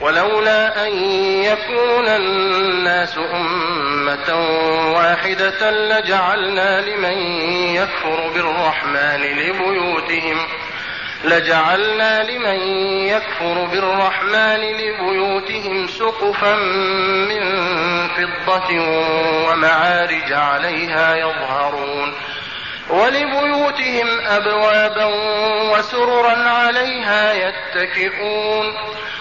ولولا أن يكون الناس أمة واحدة لجعلنا لمن يكفر بالرحمن لبيوتهم لجعلنا لمن يكفر بالرحمن لبيوتهم سقفا من فضة ومعارج عليها يظهرون ولبيوتهم أبوابا وسررا عليها يتكئون.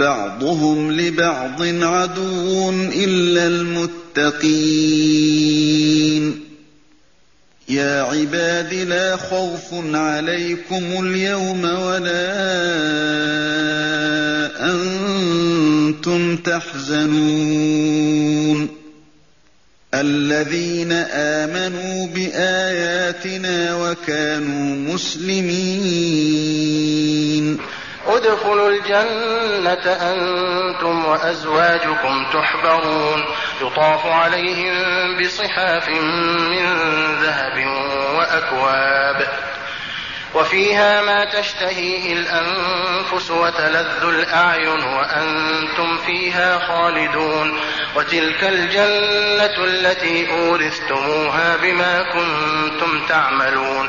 بعضهم لبعض عدو إلا المتقين. يا عباد لا خوف عليكم اليوم ولا أنتم تحزنون. الذين آمنوا بآياتنا وكانوا مسلمين ادخلوا الجنة أنتم وأزواجكم تحبرون. يطاف عليهم بصحاف من ذهب وأكواب. وفيها ما تشتهيه الأنفس وتلذ الأعين وأنتم فيها خالدون. وتلك الجنة التي أورثتموها بما كنتم تعملون.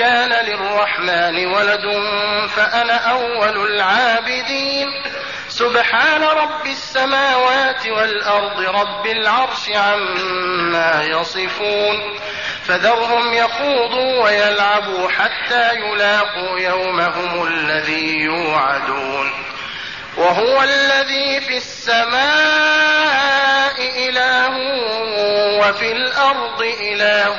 كان للرحمن ولد فأنا أول العابدين. سبحان رب السماوات والأرض رب العرش عما يصفون. فذرهم يخوضوا ويلعبوا حتى يلاقوا يومهم الذي يوعدون. وهو الذي في السماء إله وفي الأرض إله.